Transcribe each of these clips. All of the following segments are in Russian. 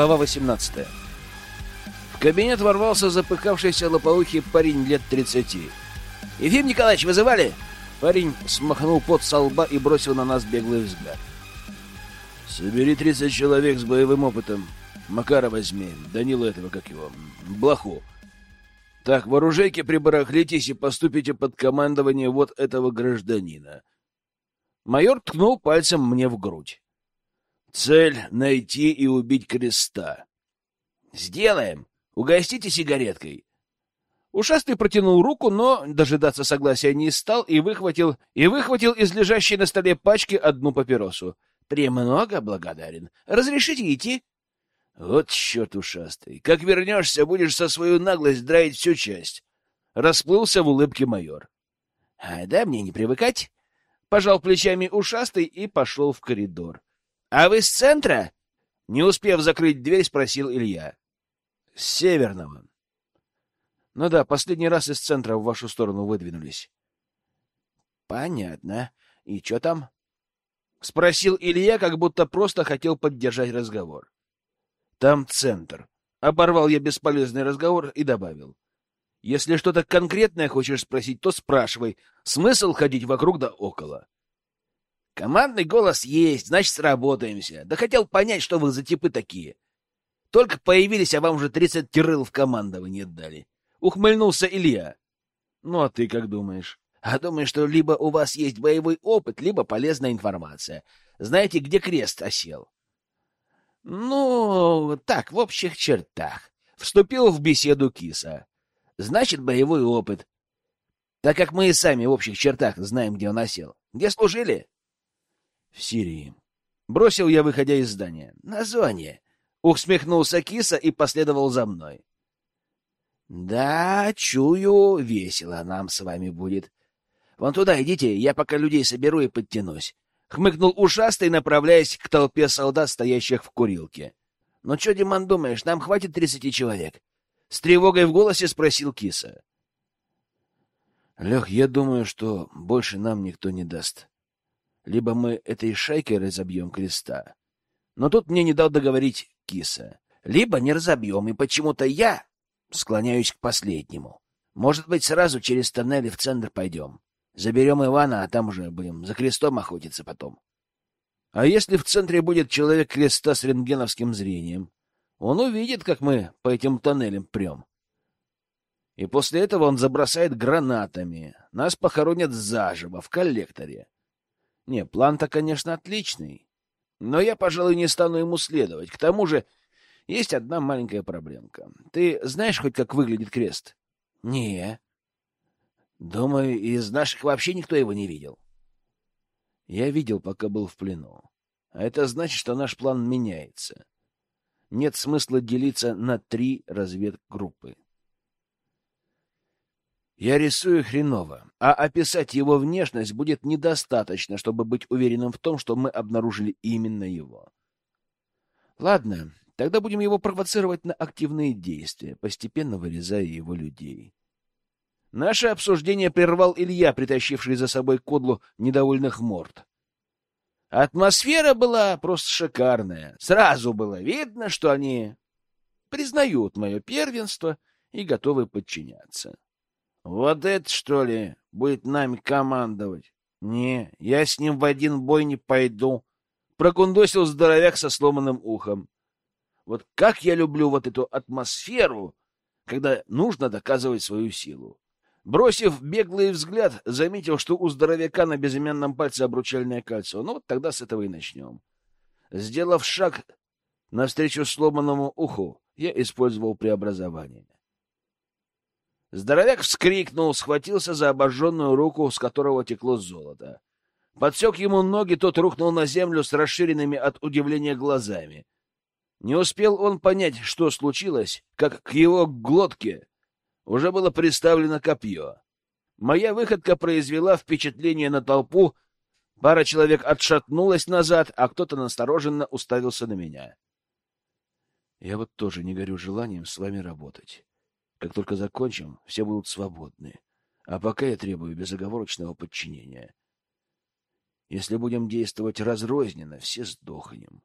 Глава 18. В кабинет ворвался запыхавшийся лопоухий парень лет 30. «Ефим Николаевич, вызывали?» Парень смахнул пот со лба и бросил на нас беглый взгляд. «Собери 30 человек с боевым опытом. Макара возьми, Данила этого, как его, Блоху. Так, в оружейке прибарахлитесь и поступите под командование вот этого гражданина». Майор ткнул пальцем мне в грудь. Цель — найти и убить креста. Сделаем. Угостите сигареткой. Ушастый протянул руку, но дожидаться согласия не стал и выхватил, и выхватил из лежащей на столе пачки одну папиросу. «Премного благодарен. Разрешите идти?» «Вот черт ушастый! Как вернешься, будешь со свою наглость драить всю часть!» Расплылся в улыбке майор. «А да мне не привыкать!» Пожал плечами ушастый и пошел в коридор. «А вы с центра?» Не успев закрыть дверь, спросил Илья. «С северного». «Ну да, последний раз из центра в вашу сторону выдвинулись». «Понятно. И что там?» — спросил Илья, как будто просто хотел поддержать разговор. «Там центр». Оборвал я бесполезный разговор и добавил. «Если что-то конкретное хочешь спросить, то спрашивай. Смысл ходить вокруг да около?» Командный голос есть, значит, сработаемся. Да хотел понять, что вы за типы такие. Только появились, а вам уже тридцать тирыл в командование дали. Ухмыльнулся Илья. Ну, а ты как думаешь? А думаю, что либо у вас есть боевой опыт, либо полезная информация. Знаете, где крест осел? Ну, так, в общих чертах. Вступил в беседу киса. Значит, боевой опыт. Так как мы и сами в общих чертах знаем, где он осел. Где служили? В Сирии. Бросил я, выходя из здания. На зоне. Ухсмехнулся киса и последовал за мной. Да, чую, весело нам с вами будет. Вон туда идите, я пока людей соберу и подтянусь. Хмыкнул ушастый, направляясь к толпе солдат, стоящих в курилке. Ну что, Диман, думаешь, нам хватит тридцати человек? С тревогой в голосе спросил киса. Лех, я думаю, что больше нам никто не даст. Либо мы этой шайкой разобьем креста. Но тут мне не дал договорить киса. Либо не разобьем, и почему-то я склоняюсь к последнему. Может быть, сразу через тоннели в центр пойдем. Заберем Ивана, а там уже будем за крестом охотиться потом. А если в центре будет человек креста с рентгеновским зрением? Он увидит, как мы по этим тоннелям прем. И после этого он забросает гранатами. Нас похоронят заживо в коллекторе. Не, план-то, конечно, отличный, но я, пожалуй, не стану ему следовать. К тому же есть одна маленькая проблемка. Ты знаешь хоть, как выглядит крест? Не. Думаю, из наших вообще никто его не видел. Я видел, пока был в плену. А это значит, что наш план меняется. Нет смысла делиться на три разведгруппы. Я рисую хреново, а описать его внешность будет недостаточно, чтобы быть уверенным в том, что мы обнаружили именно его. Ладно, тогда будем его провоцировать на активные действия, постепенно вырезая его людей. Наше обсуждение прервал Илья, притащивший за собой кодлу недовольных морд. Атмосфера была просто шикарная. Сразу было видно, что они признают мое первенство и готовы подчиняться. Вот это, что ли, будет нами командовать? Не, я с ним в один бой не пойду. Прокундосил здоровяк со сломанным ухом. Вот как я люблю вот эту атмосферу, когда нужно доказывать свою силу. Бросив беглый взгляд, заметил, что у здоровяка на безымянном пальце обручальное кольцо. Ну вот тогда с этого и начнем. Сделав шаг навстречу сломанному уху, я использовал преобразование. Здоровяк вскрикнул, схватился за обожженную руку, с которого текло золото. Подсек ему ноги, тот рухнул на землю с расширенными от удивления глазами. Не успел он понять, что случилось, как к его глотке уже было приставлено копье. Моя выходка произвела впечатление на толпу, пара человек отшатнулась назад, а кто-то настороженно уставился на меня. Я вот тоже не горю желанием с вами работать. Как только закончим, все будут свободны. А пока я требую безоговорочного подчинения. Если будем действовать разрозненно, все сдохнем.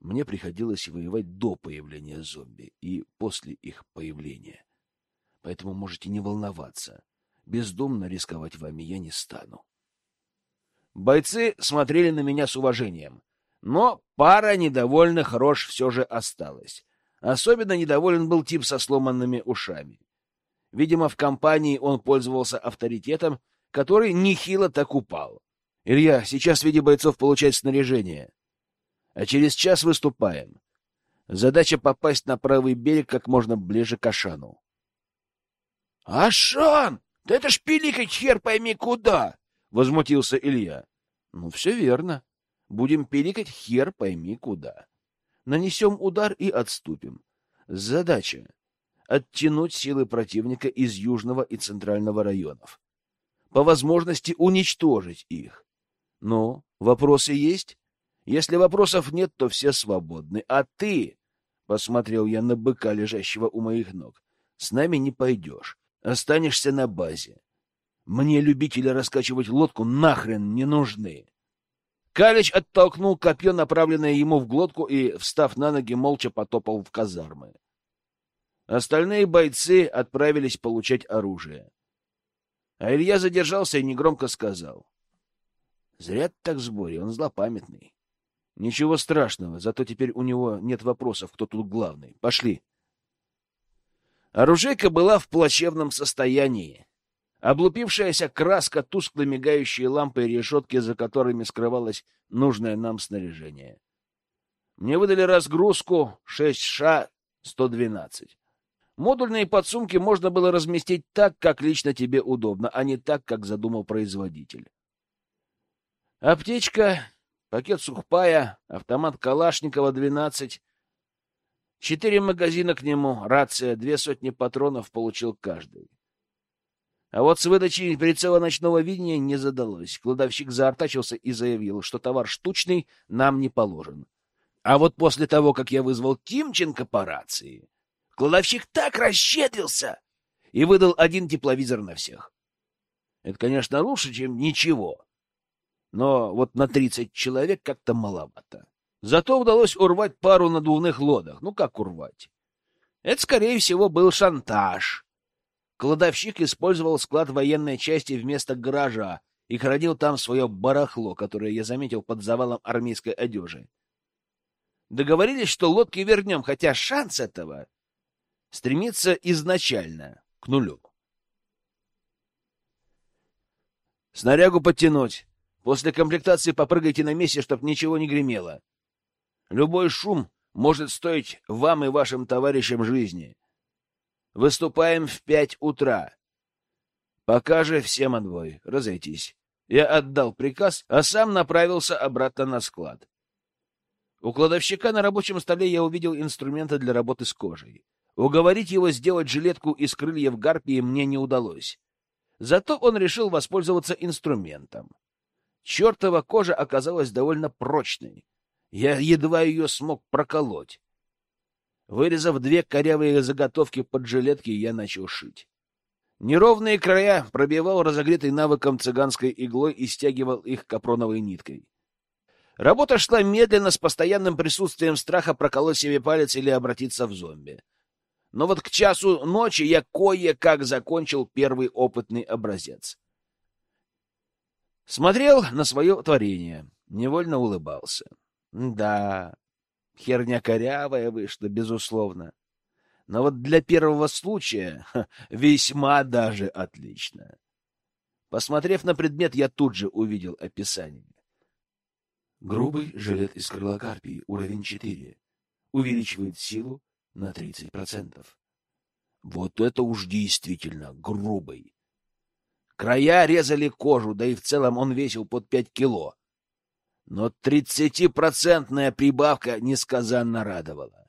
Мне приходилось воевать до появления зомби и после их появления. Поэтому можете не волноваться. Бездумно рисковать вами я не стану. Бойцы смотрели на меня с уважением, но пара недовольных рож все же осталась. Особенно недоволен был тип со сломанными ушами. Видимо, в компании он пользовался авторитетом, который нехило так упал. Илья, сейчас в виде бойцов получать снаряжение. А через час выступаем. Задача попасть на правый берег как можно ближе к Ашану. — Ашан! Да это ж пиликать хер пойми куда! — возмутился Илья. — Ну, все верно. Будем пиликать хер пойми куда. Нанесем удар и отступим. Задача — оттянуть силы противника из южного и центрального районов. По возможности уничтожить их. Ну, вопросы есть? Если вопросов нет, то все свободны. А ты, — посмотрел я на быка, лежащего у моих ног, — с нами не пойдешь. Останешься на базе. Мне любители раскачивать лодку нахрен не нужны. Калич оттолкнул копье, направленное ему в глотку, и, встав на ноги, молча потопал в казармы. Остальные бойцы отправились получать оружие. А Илья задержался и негромко сказал. — Зря так в сборе, он злопамятный. Ничего страшного, зато теперь у него нет вопросов, кто тут главный. Пошли. Оружейка была в плачевном состоянии. Облупившаяся краска, тускло мигающие лампы и решетки, за которыми скрывалось нужное нам снаряжение. Мне выдали разгрузку 6Ш-112. Модульные подсумки можно было разместить так, как лично тебе удобно, а не так, как задумал производитель. Аптечка, пакет сухпая, автомат Калашникова 12, Четыре магазина к нему, рация, две сотни патронов получил каждый. А вот с выдачей прицела ночного видения не задалось. Кладовщик заортачился и заявил, что товар штучный нам не положен. А вот после того, как я вызвал Тимченко по рации, кладовщик так расщедрился и выдал один тепловизор на всех. Это, конечно, лучше, чем ничего. Но вот на тридцать человек как-то маловато. Зато удалось урвать пару надувных лодок. Ну, как урвать? Это, скорее всего, был шантаж. Кладовщик использовал склад военной части вместо гаража и хранил там свое барахло, которое я заметил под завалом армейской одежи. Договорились, что лодки вернем, хотя шанс этого стремится изначально к нулю. Снарягу подтянуть. После комплектации попрыгайте на месте, чтоб ничего не гремело. Любой шум может стоить вам и вашим товарищам жизни. Выступаем в пять утра. Пока же всем отбой. Разойтись. Я отдал приказ, а сам направился обратно на склад. У кладовщика на рабочем столе я увидел инструменты для работы с кожей. Уговорить его сделать жилетку из крыльев гарпии мне не удалось. Зато он решил воспользоваться инструментом. Чертова кожа оказалась довольно прочной. Я едва ее смог проколоть. Вырезав две корявые заготовки под жилетки, я начал шить. Неровные края пробивал разогретый навыком цыганской иглой и стягивал их капроновой ниткой. Работа шла медленно, с постоянным присутствием страха проколоть себе палец или обратиться в зомби. Но вот к часу ночи я кое-как закончил первый опытный образец. Смотрел на свое творение, невольно улыбался. Да, херня корявая вышла, безусловно. Но вот для первого случая весьма даже отлично. Посмотрев на предмет, я тут же увидел описание. Грубый жилет из крылокарпии, уровень 4. Увеличивает силу на 30%. Вот это уж действительно грубый. Края резали кожу, да и в целом он весил под 5 кило но тридцатипроцентная прибавка несказанно радовала.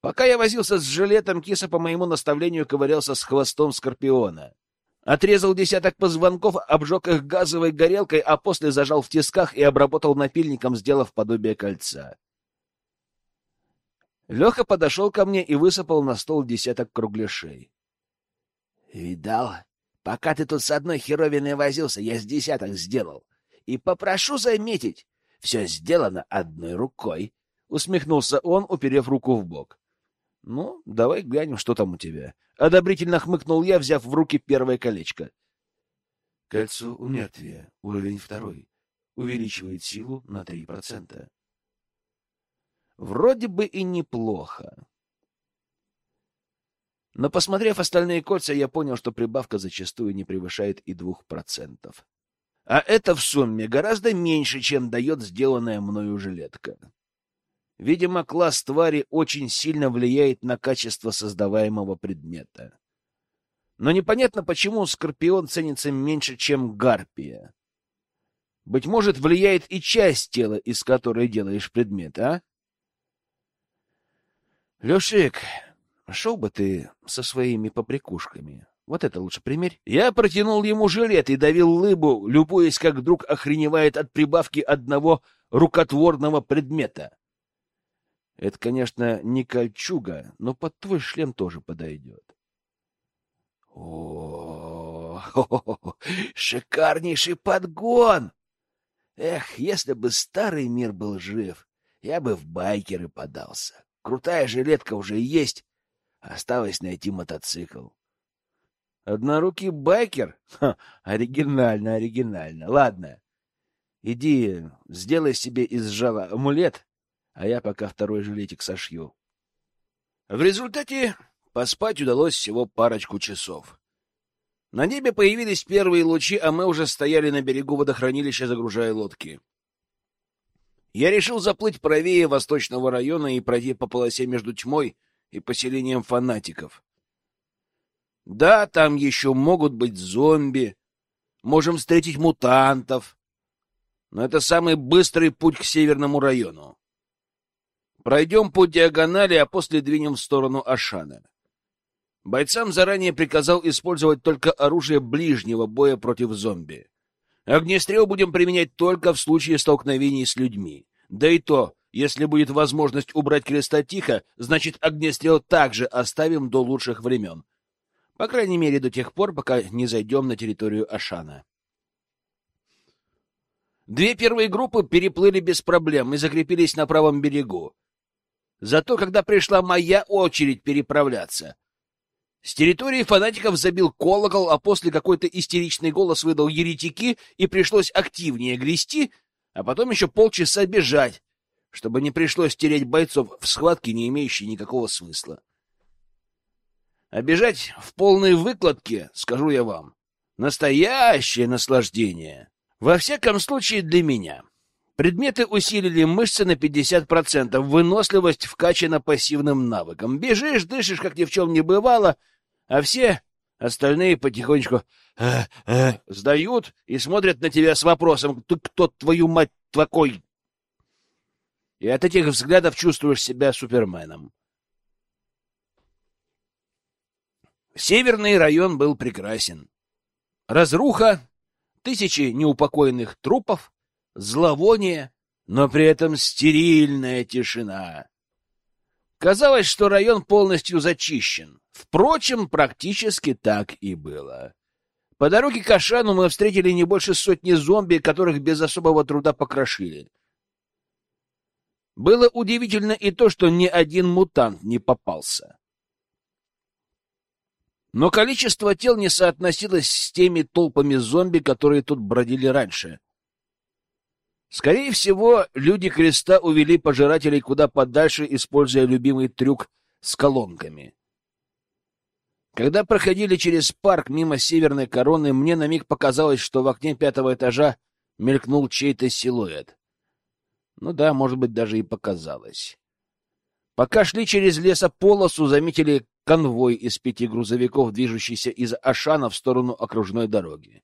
Пока я возился с жилетом, киса по моему наставлению ковырялся с хвостом скорпиона. Отрезал десяток позвонков, обжег их газовой горелкой, а после зажал в тисках и обработал напильником, сделав подобие кольца. Леха подошел ко мне и высыпал на стол десяток кругляшей. — Видал? Пока ты тут с одной херовиной возился, я с десяток сделал. И попрошу заметить, все сделано одной рукой. Усмехнулся он, уперев руку в бок. Ну, давай глянем, что там у тебя. Одобрительно хмыкнул я, взяв в руки первое колечко. Кольцо у мертвия, уровень второй. Увеличивает силу на три процента. Вроде бы и неплохо. Но, посмотрев остальные кольца, я понял, что прибавка зачастую не превышает и двух процентов. А это в сумме гораздо меньше, чем дает сделанная мною жилетка. Видимо, класс твари очень сильно влияет на качество создаваемого предмета. Но непонятно, почему скорпион ценится меньше, чем гарпия. Быть может, влияет и часть тела, из которой делаешь предмет, а? Лешик, шел бы ты со своими поприкушками. Вот это лучше примерь. Я протянул ему жилет и давил лыбу, любуясь, как вдруг охреневает от прибавки одного рукотворного предмета. Это, конечно, не кольчуга, но под твой шлем тоже подойдет. О, шикарнейший подгон! Эх, если бы старый мир был жив, я бы в байкеры подался. Крутая жилетка уже есть, осталось найти мотоцикл. Однорукий байкер? Ха, оригинально, оригинально. Ладно, иди, сделай себе из жала амулет, а я пока второй жилетик сошью. В результате поспать удалось всего парочку часов. На небе появились первые лучи, а мы уже стояли на берегу водохранилища, загружая лодки. Я решил заплыть правее восточного района и пройти по полосе между тьмой и поселением фанатиков. Да, там еще могут быть зомби, можем встретить мутантов, но это самый быстрый путь к северному району. Пройдем по диагонали, а после двинем в сторону Ашана. Бойцам заранее приказал использовать только оружие ближнего боя против зомби. Огнестрел будем применять только в случае столкновений с людьми. Да и то, если будет возможность убрать креста тихо, значит огнестрел также оставим до лучших времен. По крайней мере, до тех пор, пока не зайдем на территорию Ашана. Две первые группы переплыли без проблем и закрепились на правом берегу. Зато когда пришла моя очередь переправляться, с территории фанатиков забил колокол, а после какой-то истеричный голос выдал еретики, и пришлось активнее грести, а потом еще полчаса бежать, чтобы не пришлось терять бойцов в схватке, не имеющей никакого смысла. А бежать в полной выкладке, скажу я вам, настоящее наслаждение. Во всяком случае для меня. Предметы усилили мышцы на 50%, выносливость вкачана пассивным навыком. Бежишь, дышишь, как ни в чем не бывало, а все остальные потихонечку э, э, сдают и смотрят на тебя с вопросом «Ты кто, твою мать, такой?» И от этих взглядов чувствуешь себя суперменом. Северный район был прекрасен. Разруха, тысячи неупокоенных трупов, зловоние, но при этом стерильная тишина. Казалось, что район полностью зачищен. Впрочем, практически так и было. По дороге к Ашану мы встретили не больше сотни зомби, которых без особого труда покрошили. Было удивительно и то, что ни один мутант не попался. Но количество тел не соотносилось с теми толпами зомби, которые тут бродили раньше. Скорее всего, люди креста увели пожирателей куда подальше, используя любимый трюк с колонками. Когда проходили через парк мимо северной короны, мне на миг показалось, что в окне пятого этажа мелькнул чей-то силуэт. Ну да, может быть, даже и показалось. Пока шли через лесополосу, заметили конвой из пяти грузовиков, движущийся из Ашана в сторону окружной дороги.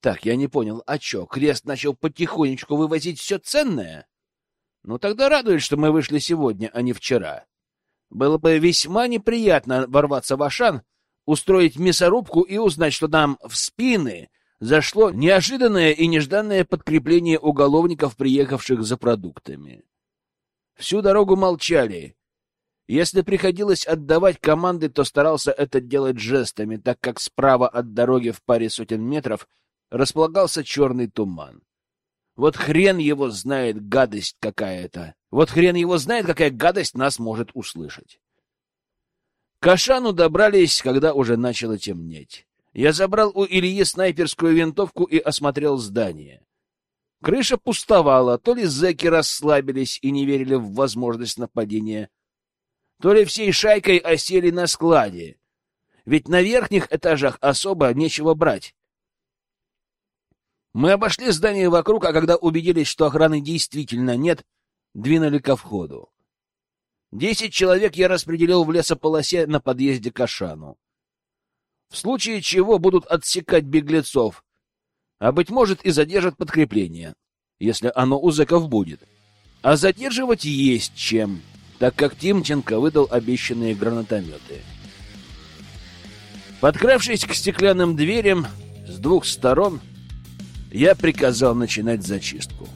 Так, я не понял, а чё, крест начал потихонечку вывозить все ценное? Ну тогда радует, что мы вышли сегодня, а не вчера. Было бы весьма неприятно ворваться в Ашан, устроить мясорубку и узнать, что нам в спины зашло неожиданное и нежданное подкрепление уголовников, приехавших за продуктами. Всю дорогу молчали, если приходилось отдавать команды, то старался это делать жестами, так как справа от дороги в паре сотен метров располагался черный туман. Вот хрен его знает гадость какая-то. Вот хрен его знает, какая гадость нас может услышать. К Ашану добрались, когда уже начало темнеть. Я забрал у Ильи снайперскую винтовку и осмотрел здание. Крыша пустовала, то ли зэки расслабились и не верили в возможность нападения, то ли всей шайкой осели на складе. Ведь на верхних этажах особо нечего брать. Мы обошли здание вокруг, а когда убедились, что охраны действительно нет, двинули ко входу. Десять человек я распределил в лесополосе на подъезде к Ашану. В случае чего будут отсекать беглецов, а, быть может, и задержат подкрепление, если оно у зэков будет. А задерживать есть чем, так как Тимченко выдал обещанные гранатометы. Подкравшись к стеклянным дверям с двух сторон, я приказал начинать зачистку.